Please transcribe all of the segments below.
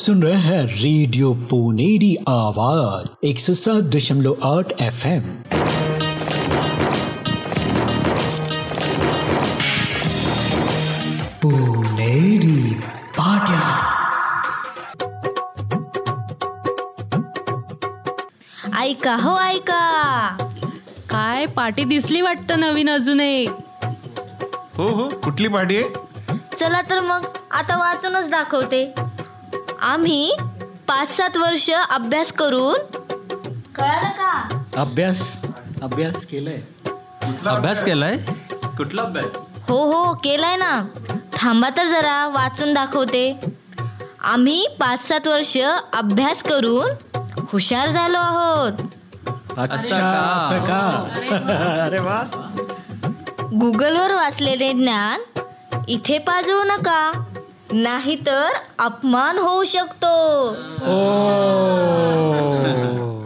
सुन रहे हैं रेडियो पुनेरी आवाज़ एक सौ सात दशमलव आठ एफ़ एम पुनेरी पाटिया। ऐका हो ऐका काय पाटी दिसली वाटतं नवीन अजून एक? हो हो कुठली पार्टी आहे? चला तर मग आता वाचूनच दाखवते. आम्ही पाच सात वर्ष अभ्यास करून कळालं का? अभ्यास अभ्यास केलाय. अभ्यास केलाय? कुठला अभ्यास? हो हो केलाय ना. थांबा तर जरा वाचून दाखवते. आम्ही पाच सात वर्ष अभ्यास करून हुशार झालो आहोत. अच्छा का? का? अरे वा. गुगलवर वाचलेले ज्ञान इथे पाजळू नका. नाहीतर अपमान होऊ शकतो.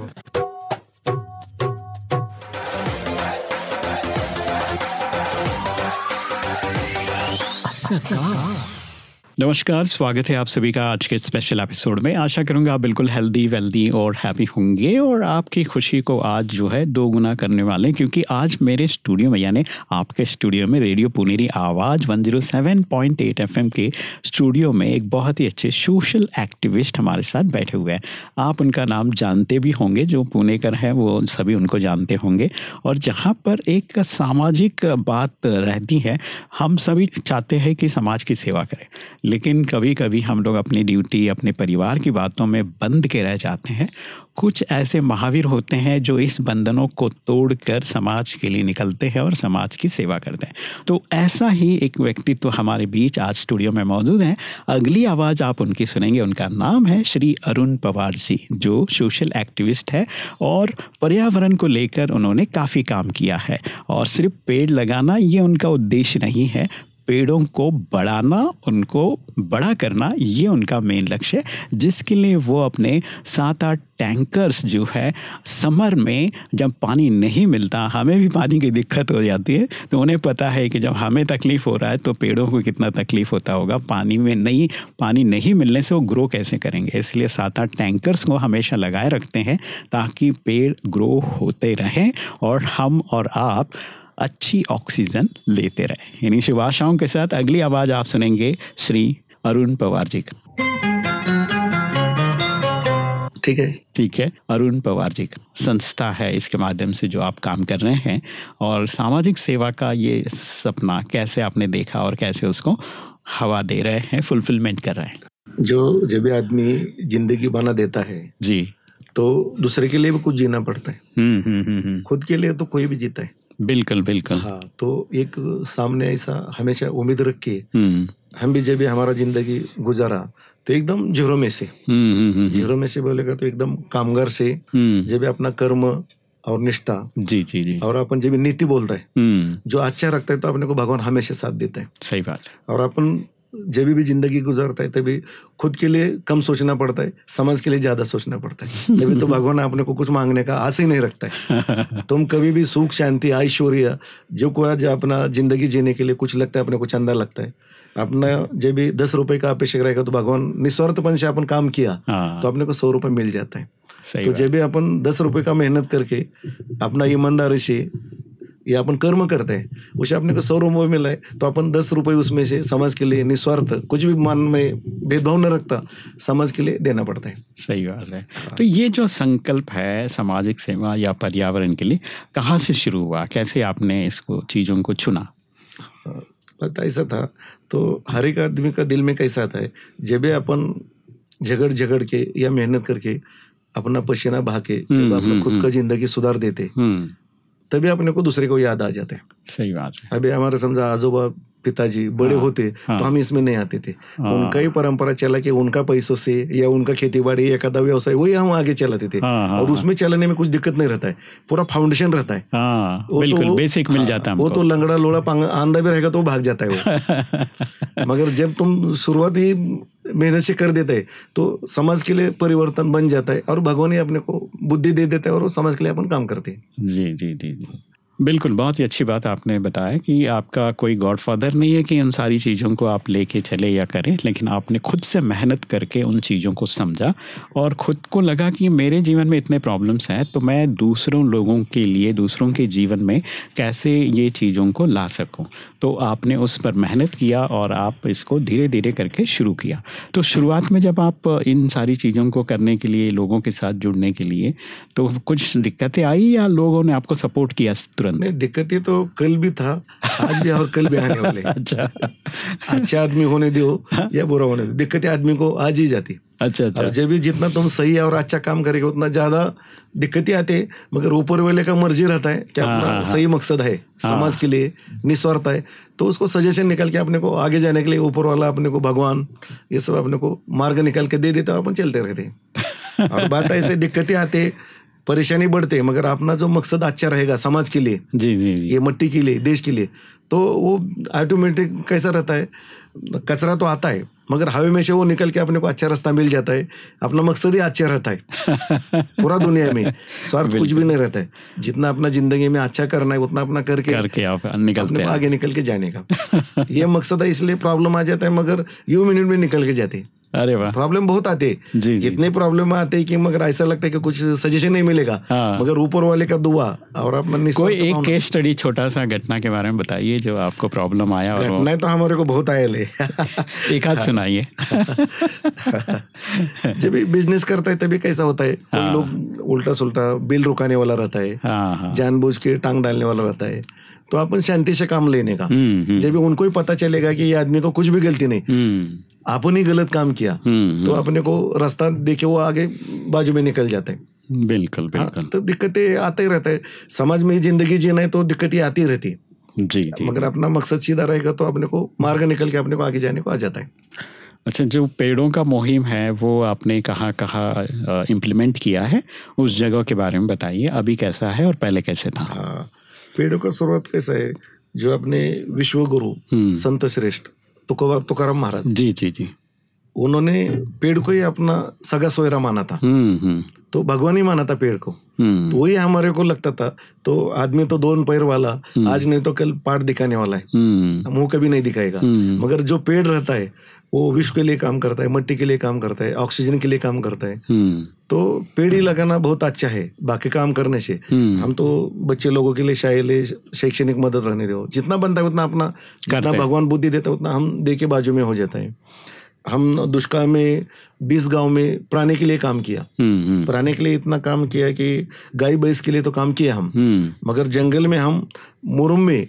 नमस्कार, स्वागत है आप सभी का आज के स्पेशल एपिसोड में। आशा करूँगा आप बिल्कुल हेल्दी वेल्दी और हैप्पी होंगे और आपकी खुशी को आज जो है दो गुना करने वाले क्योंकि आज मेरे स्टूडियो में, यानी आपके स्टूडियो में रेडियो पुनेरी आवाज़ 107.8 एफएम के स्टूडियो में एक बहुत ही अच्छे सोशल एक्टिविस्ट हमारे साथ बैठे हुए हैं। आप उनका नाम जानते भी होंगे, जो पुणे कर हैं, वो सभी उनको जानते होंगे। और जहाँ पर एक सामाजिक बात रहती है, हम सभी चाहते हैं कि समाज की सेवा करें। लेकिन कभी कभी हम लोग अपनी ड्यूटी, अपने परिवार की बातों में बंद के रह जाते हैं। कुछ ऐसे महावीर होते हैं जो इस बंधनों को तोड़कर समाज के लिए निकलते हैं और समाज की सेवा करते हैं। तो ऐसा ही एक व्यक्तित्व हमारे बीच आज स्टूडियो में मौजूद हैं। अगली आवाज़ आप उनकी सुनेंगे। उनका नाम है श्री अरुण पवार जी, जो सोशल एक्टिविस्ट है और पर्यावरण को लेकर उन्होंने काफ़ी काम किया है। और सिर्फ़ पेड़ लगाना ये उनका उद्देश्य नहीं है पेड़ों को बढ़ाना, उनको बड़ा करना, ये उनका मेन लक्ष्य है। जिसके लिए वो अपने सात आठ टैंकर्स जो है, समर में जब पानी नहीं मिलता, हमें भी पानी की दिक्कत हो जाती है तो उन्हें पता है कि जब हमें तकलीफ़ हो रहा है तो पेड़ों को कितना तकलीफ़ होता होगा। पानी में नहीं, पानी नहीं मिलने से वो ग्रो कैसे करेंगे? इसलिए सात आठ टैंकर्स को हमेशा लगाए रखते हैं, ताकि पेड़ ग्रो होते रहें, और हम और आप अच्छी ऑक्सीजन लेते रहे। इन्हीं शुभ आशाओं के साथ अगली आवाज़ आप सुनेंगे श्री अरुण पवार जी का। ठीक है। ठीक है अरुण पवार जी का। संस्था है इसके माध्यम से जो आप काम कर रहे हैं और सामाजिक सेवा का ये सपना कैसे आपने देखा और कैसे उसको हवा दे रहे हैं फुलफिलमेंट कर रहे हैं? जो जब भी आदमी ज़िंदगी बना देता है जी। तो दूसरे के लिए भी कुछ जीना पड़ता है। हम्म हम्म हम्म हम्म। खुद के लिए तो कोई भी जीता है। बिल्कुल बिल्कुल। हाँ तो एक सामने ऐसा हमेशा उम्मीद रख के हम्म। हम भी जब भी हमारा ज़िंदगी गुजारा तो एकदम ज़ीरो में से। हम्म हम्म ज़ीरो में से बोलेगा तो एकदम कामगार से जब भी अपना कर्म और निष्ठा जी जी जी। और अपन जब भी नीति बोलता है जो अच्छा रखता है तो अपने को भगवान हमेशा साथ देता है। सही बात। और अपन जब भी ज़िंदगी गुजारता है तभी खुद के लिए कम सोचना पड़ता है समाज के लिए ज़्यादा सोचना पड़ता है। तभी तो भगवान अपने को कुछ मांगने का आस ही नहीं रखता है। तुम कभी भी सुख शांति ऐश्वर्य जो को आज अपना ज़िंदगी जीने के लिए कुछ लगता है अपने को चंदा लगता है। अपना जब भी दस रुपए का अपेक्षा रहेगा तो भगवान निस्वार्थपन से अपन काम किया हाँ। तो अपने को सौ रुपए मिल जाता है। तो जब भी अपन दस रुपए का मेहनत करके अपना ईमानदारी से या अपन कर्म करते हैं उसे अपने को सौ रुपये मिला है तो अपन दस रुपये उसमें से समाज के लिए निस्वार्थ कुछ भी मन में भेदभाव न रखता समाज के लिए देना पड़ता है। सही बात है। तो ये जो संकल्प है सामाजिक सेवा या पर्यावरण के लिए कहाँ से शुरू हुआ? कैसे आपने इसको चीज़ों को चुना? पता ऐसा था तो हर एक आदमी का दिल में कैसा आता है जब भी अपन झगड़ झगड़ के या मेहनत करके अपना पसीना बहा के जब हम्म, अपना हम्म, खुद का हम्म। ज़िंदगी सुधार देते तभी अपने को दूसरे को याद आ जाते हैं। सही बात है। अभी हमारे समझा आजोबा पिताजी बड़े हाँ, होते हाँ। तो हम इसमें नहीं आते थे। हाँ। उनका ही परंपरा चला कि उनका पैसों से या उनका खेती बाड़ी एखादा व्यवसाय वही हम आगे चलाते थे। हाँ, हाँ, और हाँ। उसमें चलाने में कुछ दिक्कत नहीं रहता है। पूरा फाउंडेशन रहता है। हाँ वो तो बिल्कुल वो- बेसिक मिल हाँ, जाता है वो तो लंगड़ा लोड़ा आंधा भी रहेगा तो भाग जाता है वो। मगर जब तुम शुरुआत ही मेहनत से कर देते है तो समाज के लिए परिवर्तन बन जाता है और भगवान ही अपने को बुद्धि दे देते हैं और वो समझ के लिए अपन काम करते हैं। जी जी जी जी। बिल्कुल, बहुत ही अच्छी बात आपने बताया कि आपका कोई गॉडफादर नहीं है कि उन सारी चीज़ों को आप लेके चले या करें, लेकिन आपने खुद से मेहनत करके उन चीज़ों को समझा और खुद को लगा कि मेरे जीवन में इतने प्रॉब्लम्स हैं तो मैं दूसरों लोगों के लिए, दूसरों के जीवन में कैसे ये चीज़ों को ला सकूँ? तो आपने उस पर मेहनत किया और आप इसको धीरे धीरे करके शुरू किया। तो शुरुआत में जब आप इन सारी चीज़ों को करने के लिए, लोगों के साथ जुड़ने के लिए तो कुछ दिक्कतें आई या लोगों ने आपको सपोर्ट किया तुरंत। नहीं दिक्कतें तो कल भी था आज भी और कल भी आने वाले अच्छा। अच्छा आदमी होने दो या बुरा होने दो दिक्कतें आदमी को आज ही जाती। अच्छा और अच्छा जब भी जितना तुम सही और अच्छा काम करेंगे उतना ज़्यादा दिक्कतें आते हैं मगर ऊपर वाले का मर्ज़ी रहता है कि हाँ, अपना हाँ, सही मकसद है समाज के लिए निस्वार्थ है तो उसको सजेशन निकाल के अपने को आगे जाने के लिए ऊपर वाला अपने को भगवान ये सब अपने को मार्ग निकाल के दे देता अपन चलते रहते हैं। और बात ऐसे दिक्कतें आते परेशानी बढ़ते मगर अपना जो मकसद अच्छा रहेगा समाज के लिए जी जी जी। ये मिट्टी के लिए देश के लिए तो वो ऑटोमेटिक कैसा रहता है? कचरा तो आता है मगर हवे में से वो निकल के अपने को अच्छा रास्ता मिल जाता है अपना मकसद ही अच्छा रहता है। पूरा दुनिया में स्वार्थ कुछ भी नहीं रहता है। जितना अपना ज़िंदगी में अच्छा करना है उतना अपना करके करके आप निकलते हैं। आगे निकल के जाने का। ये मकसद है इसलिए प्रॉब्लम आ जाता है मगर यू मिनट में निकल के जाते हैं। अरे वाह। प्रॉब्लम बहुत आते हैं। जी। इतने प्रॉब्लम आते हैं कि मगर ऐसा लगता है कि कुछ सजेशन नहीं मिलेगा। हाँ। मगर ऊपर वाले का दुआ और अपना कोई एक केस स्टडी छोटा सा घटना के बारे में बताइए जो आपको प्रॉब्लम आया और घटनाएँ तो हमारे को बहुत आयल है एक हाथ सुनाइए। जब भी बिज़नेस करता है तभी कैसा होता है? कोई लोग उल्टा सुल्टा बिल रुकाने वाला रहता है। हाँ हाँ। जानबूझ के टांग डालने वाला रहता है। तो अपन शांति से काम लेने का। हम्म हम्म, जब उनको ही पता चलेगा कि ये आदमी को कुछ भी गलती नहीं। आपने ही गलत काम किया हम्म तो अपने को रास्ता देखे वो आगे बाजू में निकल जाता है। हम्म, बिल्कुल हाँ, बिल्कुल। तो दिक्कतें आते ही रहता है। समाज में ज़िंदगी जीना है तो दिक्कतें आती रहती है। जी जी। मगर अपना मकसद सीधा रहेगा तो अपने को मार्ग निकल के अपने को आगे जाने को आ जाता है। अच्छा जो पेड़ों का मुहिम है वो आपने कहाँ कहाँ इम्प्लीमेंट किया है? उस जगह के बारे में बताइए। अभी कैसा है और पहले कैसे था? हाँ पेड़ों का शुरुआत कैसा है? जो अपने विश्व गुरु हम्म। संत श्रेष्ठ तुकोबा तुकाराम महाराज। जी जी जी। उन्होंने पेड़ को ही अपना सगा सोयरा माना था। हम्म हम्म। तो भगवान ही माना था पेड़ को। तो वही हमारे को लगता था। तो आदमी तो दोन पैर वाला। आज नहीं तो कल पार्ट दिखाने वाला है। मुँह कभी नहीं दिखाएगा। मगर जो पेड़ रहता है वो विश्व के लिए काम करता है मिट्टी के लिए काम करता है ऑक्सीजन के लिए काम करता है। हम्म। तो पेड़ ही लगाना बहुत अच्छा है बाकी काम करने से। हम्म। हम तो बच्चे लोगों के लिए शायद शैक्षणिक मदद रहने दो। जितना बनता है उतना अपना जितना भगवान बुद्धि देता है उतना हम दे के बाजू में हो जाता है। हम दुष्काल में बीस गाँव में प्राणी के लिए काम किया। हम्म प्राणी के लिए इतना काम किया कि गाय भैंस के लिए तो काम किया हम। मगर जंगल में हम मुरुम में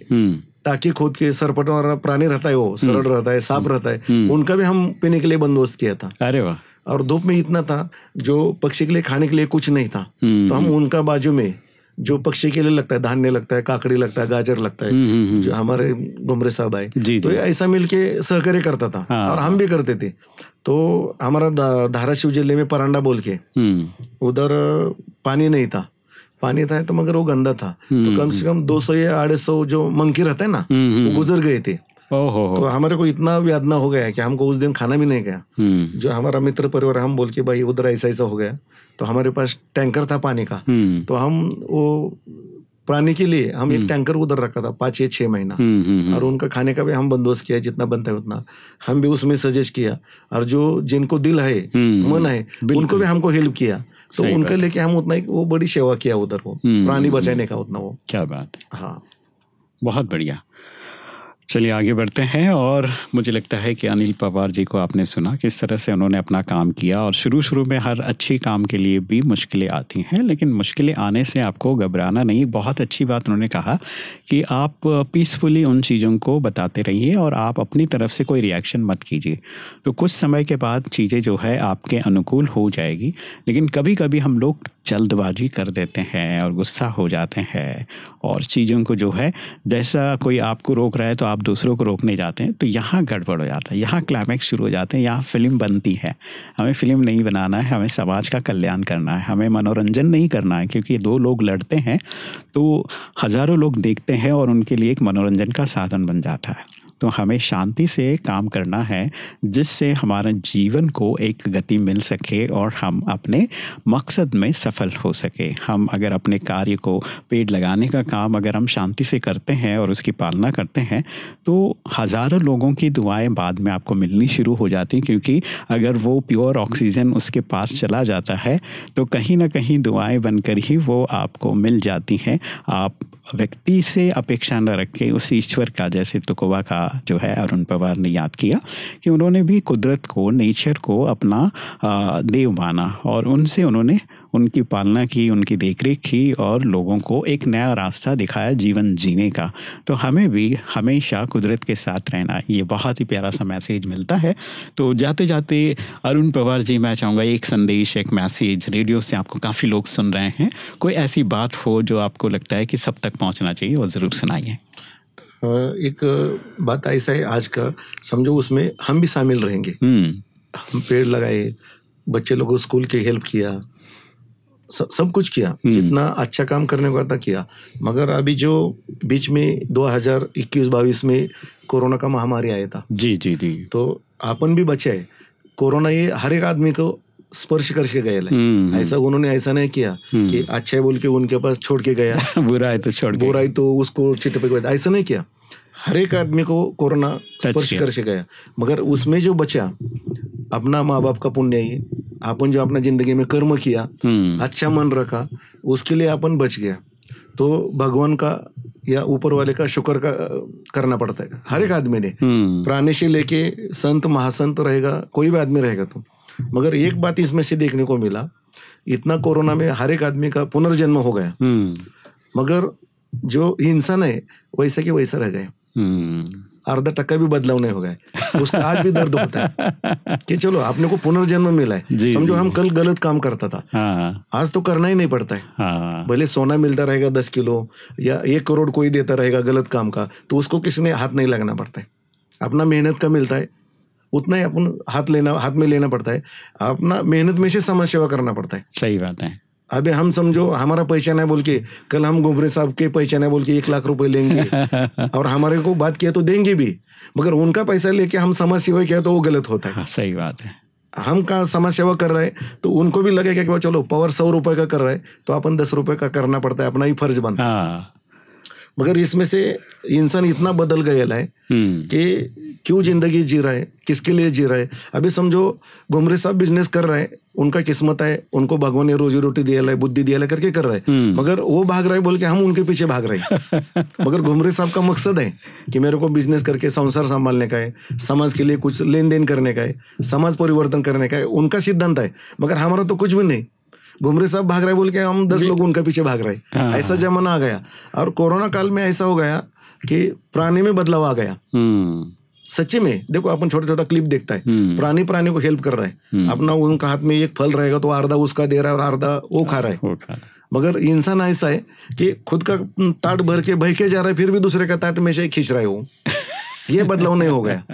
हम्म ताकि खोद के सरपट वाला प्राणी रहता है वो सरल रहता है सांप रहता है उनका भी हम पीने के लिए बंदोबस्त किया था। अरे वाह। और धूप में इतना था जो पक्षी के लिए खाने के लिए कुछ नहीं था। हम्म, तो हम उनका बाजू में जो पक्षी के लिए लगता है धान्य लगता है काकड़ी लगता है गाजर लगता हम्म, हम्म, है हम्म। जो हमारे घुमरे साहब आए तो ऐसा मिलके सहकार्य करता था। हाँ, और हम भी करते थे। तो हमारा धाराशिव ज़िले में परांडा बोल के हम्म। उधर पानी नहीं था। पानी था तो मगर वो गंदा था। तो कम से कम दो सौ या अढ़ाई सौ जो मंकी रहता है ना हम्म, वो गुजर गए थे। तो हमारे को इतना व्यादना हो गया कि हमको उस दिन खाना भी नहीं गया। हम्म। जो हमारा मित्र परिवार हम बोल के भाई उधर ऐसा ऐसा हो गया। तो हमारे पास टैंकर था पानी का। हम्म। तो हम वो प्राणी के लिए हम एक टैंकर उधर रखा था पाँच या छह महीना। हम्म हम्म और उनका खाने का भी हम बंदोबस्त किया जितना बनता है उतना। हम भी उसमें सजेस्ट किया। और जो जिनको दिल है हम्म, मन है उनको भी हमको हेल्प किया। तो उनके लेके हम उतना एक वो बड़ी सेवा किया उधर वो हम्म, प्राणी बचाने का उतना वो। क्या बात है। हाँ। बहुत बढ़िया। चलिए आगे बढ़ते हैं और मुझे लगता है कि अनिल पवार जी को आपने सुना किस तरह से उन्होंने अपना काम किया और शुरू शुरू में हर अच्छे काम के लिए भी मुश्किलें आती हैं, लेकिन मुश्किलें आने से आपको घबराना नहीं। बहुत अच्छी बात उन्होंने कहा कि आप पीसफुली उन चीज़ों को बताते रहिए और आप अपनी तरफ़ से कोई रिएक्शन मत कीजिए। तो कुछ समय के बाद चीज़ें जो है आपके अनुकूल हो जाएगी, लेकिन कभी कभी हम लोग जल्दबाजी कर देते हैं और गुस्सा हो जाते हैं और चीज़ों को जो है, जैसा कोई आपको रोक रहा है तो आप दूसरों को रोकने जाते हैं तो यहाँ गड़बड़ हो जाता है, यहाँ क्लाइमैक्स शुरू हो जाते हैं, यहाँ फ़िल्म बनती है। हमें फ़िल्म नहीं बनाना है, हमें समाज का कल्याण करना है, हमें मनोरंजन नहीं करना है, क्योंकि दो लोग लड़ते हैं तो हज़ारों लोग देखते हैं और उनके लिए एक मनोरंजन का साधन बन जाता है। तो हमें शांति से काम करना है, जिससे हमारे जीवन को एक गति मिल सके और हम अपने मकसद में सफल हो सके। हम अगर अपने कार्य को पेड़ लगाने का काम अगर हम शांति से करते हैं और उसकी पालना करते हैं तो हज़ारों लोगों की दुआएँ बाद में आपको मिलनी शुरू हो जाती हैं, क्योंकि अगर वो प्योर ऑक्सीजन उसके पास चला जाता है तो कहीं ना कहीं दुआएँ बनकर ही वो आपको मिल जाती हैं। आप व्यक्ति से अपेक्षा न रख के उस ईश्वर का, जैसे तुकोबा का जो है अरुण पवार ने याद किया, कि उन्होंने भी कुदरत को, नेचर को अपना देव माना और उनसे उन्होंने उनकी पालना की उनकी देखरेख की और लोगों को एक नया रास्ता दिखाया जीवन जीने का। तो हमें भी हमेशा कुदरत के साथ रहना ये बहुत ही प्यारा सा मैसेज मिलता है। तो जाते जाते अरुण पवार जी मैं चाहूँगा एक संदेश एक मैसेज रेडियो से आपको काफ़ी लोग सुन रहे हैं। कोई ऐसी बात हो जो आपको लगता है कि सब तक पहुँचना चाहिए वो ज़रूर सुनाइए। एक बात ऐसा है आज का। समझो उसमें हम भी शामिल रहेंगे। हम्म। हम पेड़ लगाए बच्चे लोगों को स्कूल की हेल्प किया सब कुछ किया। जितना अच्छा काम करने को था किया। मगर अभी जो बीच में 2021-22 में कोरोना का महामारी आया था। जी जी जी। तो अपन भी बचे है। कोरोना ये हर एक आदमी को स्पर्श करके गया हम्म, ऐसा उन्होंने ऐसा नहीं किया कि अच्छा है बोल के उनके पास छोड़ के गया। बुरा है तो छोड़ के बुराई तो उसको चिट पे ऐसा नहीं किया। हर एक आदमी को कोरोना स्पर्श करके गया। मगर उसमें जो बचा अपना माँ बाप का पुण्य है। अपन जो अपना ज़िंदगी में कर्म किया अच्छा मन रखा उसके लिए अपन बच गया. तो भगवान का या ऊपर वाले का शुक्र का करना पड़ता है हर एक आदमी ने. हम्म. प्राणी से लेके संत महासंत रहेगा कोई भी आदमी रहेगा तो. मगर एक बात इसमें से देखने को मिला इतना कोरोना में हर एक आदमी का पुनर्जन्म हो गया. हम्म. मगर जो इंसान है वैसा के वैसा रह गए. आधा टक्का भी बदलाव नहीं हो गया। उसका आज भी दर्द होता है। कि चलो आपने को पुनर्जन्म मिला है। समझो हम कल गलत काम करता था। हाँ। आज तो करना ही नहीं पड़ता है। हाँ। भले सोना मिलता रहेगा दस किलो या एक करोड़ कोई देता रहेगा गलत काम का तो उसको किसी ने हाथ नहीं लगना पड़ता है। अपना मेहनत का मिलता है। उतना ही अपन हाथ लेना हाथ में लेना पड़ता है। अपना मेहनत में से समाज सेवा करना पड़ता है। सही बात है। अबे हम समझो हमारा पहचान है बोल के कल हम गोबरे साहब के पहचान है बोल के एक लाख रुपए लेंगे। और हमारे को बात किया तो देंगे भी। मगर उनका पैसा लेके हम समाज सेवा किया तो वो गलत होता है। हाँ सही बात है। हम का समाज सेवा कर रहे हैं? तो उनको भी लगेगा कि चलो पावर सौ रुपए का कर रहे है तो अपन दस रुपए का करना पड़ता है अपना ही फ़र्ज़ बनता है। हाँ। मगर इसमें से इंसान इतना बदल गया है हम्म। कि क्यों ज़िंदगी जी रहा है? किसके लिए जी रहा है? अभी समझो घुमरे साहब बिज़नेस कर रहे हैं उनका किस्मत है उनको भगवान ने रोजी रोटी दिया है बुद्धि दिया है करके कर रहा है। मगर वो भाग रहा बोल के हम उनके पीछे भाग रहे हैं। मगर घुमरे साहब का मकसद है कि मेरे को बिज़नेस करके संसार संभालने का है समाज के लिए कुछ लेन देन करने का है समाज परिवर्तन करने का है उनका सिद्धांत है। मगर हमारा तो कुछ भी नहीं। घुमरे साहब भाग रहे बोल के हम दस लोग उनके पीछे भाग रहे हैं। ऐसा जमाना आ गया। और कोरोना काल में ऐसा हो गया कि प्राणी में बदलाव आ गया। हम्म। सच्ची में? देखो अपन छोटा छोटा क्लिप देखता है। हम्म। प्राणी प्राणी को हेल्प कर रहा है। अपना उनका हाथ में एक फल रहेगा तो आधा उसका दे रहा है और आधा वो खा रहा है। मगर इंसान ऐसा है कि खुद का ताट भर के बह के जा रहा है फिर भी दूसरे का ताट में से खींच रहा है वो। ये बदलाव नहीं हो गया।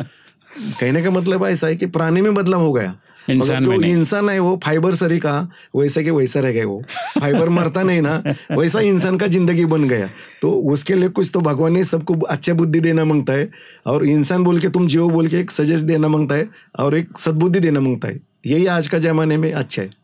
कहने का मतलब ऐसा है कि प्राणी में बदलाव हो गया। इंसान मगर जो। इंसान है वो फाइबर सरी का? वैसा के वैसा रह गए वो. फाइबर मरता नहीं ना वैसा इंसान का ज़िंदगी बन गया. तो उसके लिए कुछ तो भगवान ने सबको अच्छा बुद्धि देना माँगता है और इंसान बोल के तुम जियो बोल के एक सजेस्ट देना माँगता है और एक सदबुद्धि देना माँगता है. यही आज का जमाने में अच्छा है.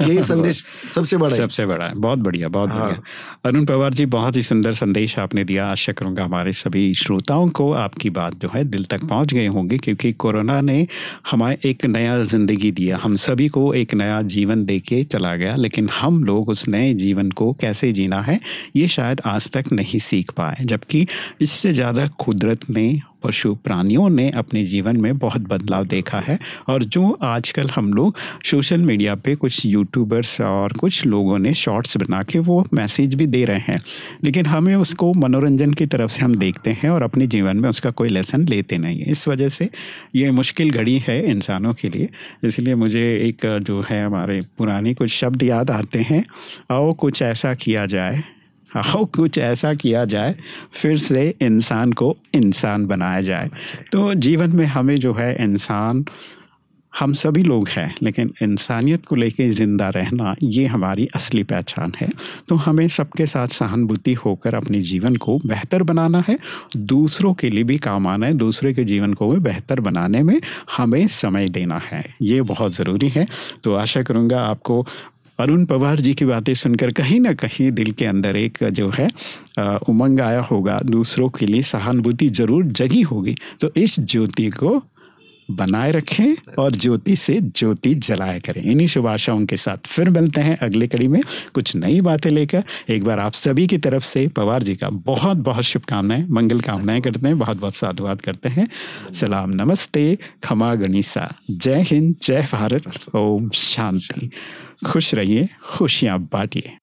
यही संदेश सबसे बड़ा सबसे बड़ा है। बहुत बढ़िया बहुत हाँ। बढ़िया अरुण पवार जी बहुत ही सुंदर संदेश आपने दिया। आशा करूँगा हमारे सभी श्रोताओं को आपकी बात जो है दिल तक पहुँच गए होंगे क्योंकि कोरोना ने हमें एक नया ज़िंदगी दिया। हम सभी को एक नया जीवन दे के चला गया लेकिन हम लोग उस नए जीवन को कैसे जीना है ये शायद आज तक नहीं सीख पाए। जबकि इससे ज़्यादा कुदरत ने पशु प्राणियों ने अपने जीवन में बहुत बदलाव देखा है और जो आजकल हम लोग सोशल मीडिया पे कुछ यूट्यूबर्स और कुछ लोगों ने शॉर्ट्स बना के वो मैसेज भी दे रहे हैं। लेकिन हमें उसको मनोरंजन की तरफ़ से हम देखते हैं और अपने जीवन में उसका कोई लेसन लेते नहीं है। इस वजह से ये मुश्किल घड़ी है इंसानों के लिए। इसलिए मुझे एक जो है हमारे पुराने कुछ शब्द याद आते हैं और कुछ ऐसा किया जाए। आओ कुछ ऐसा किया जाए फिर से इंसान को इंसान बनाया जाए। तो जीवन में हमें जो है इंसान हम सभी लोग हैं लेकिन इंसानियत को लेके ज़िंदा रहना ये हमारी असली पहचान है। तो हमें सबके साथ सहानुभूति होकर अपने जीवन को बेहतर बनाना है दूसरों के लिए भी काम आना है दूसरे के जीवन को भी बेहतर बनाने में हमें समय देना है। ये बहुत ज़रूरी है। तो आशा करूँगा आपको अरुण पवार जी की बातें सुनकर कहीं ना कहीं दिल के अंदर एक जो है उमंग आया होगा, दूसरों के लिए सहानुभूति ज़रूर जगी होगी। तो इस ज्योति को बनाए रखें और ज्योति से ज्योति जलाया करें। इन्हीं शुभ आशाओं के साथ फिर मिलते हैं अगले कड़ी में कुछ नई बातें लेकर। एक बार आप सभी की तरफ़ से पवार जी का बहुत बहुत शुभकामनाएँ, मंगल कामनाएँ करते हैं बहुत बहुत साधुवाद करते हैं। सलाम, नमस्ते, खमा गणिसा जय हिंद, जय भारत, ओम शांति। खुश रहिए खुशियाँ बांटिए।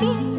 she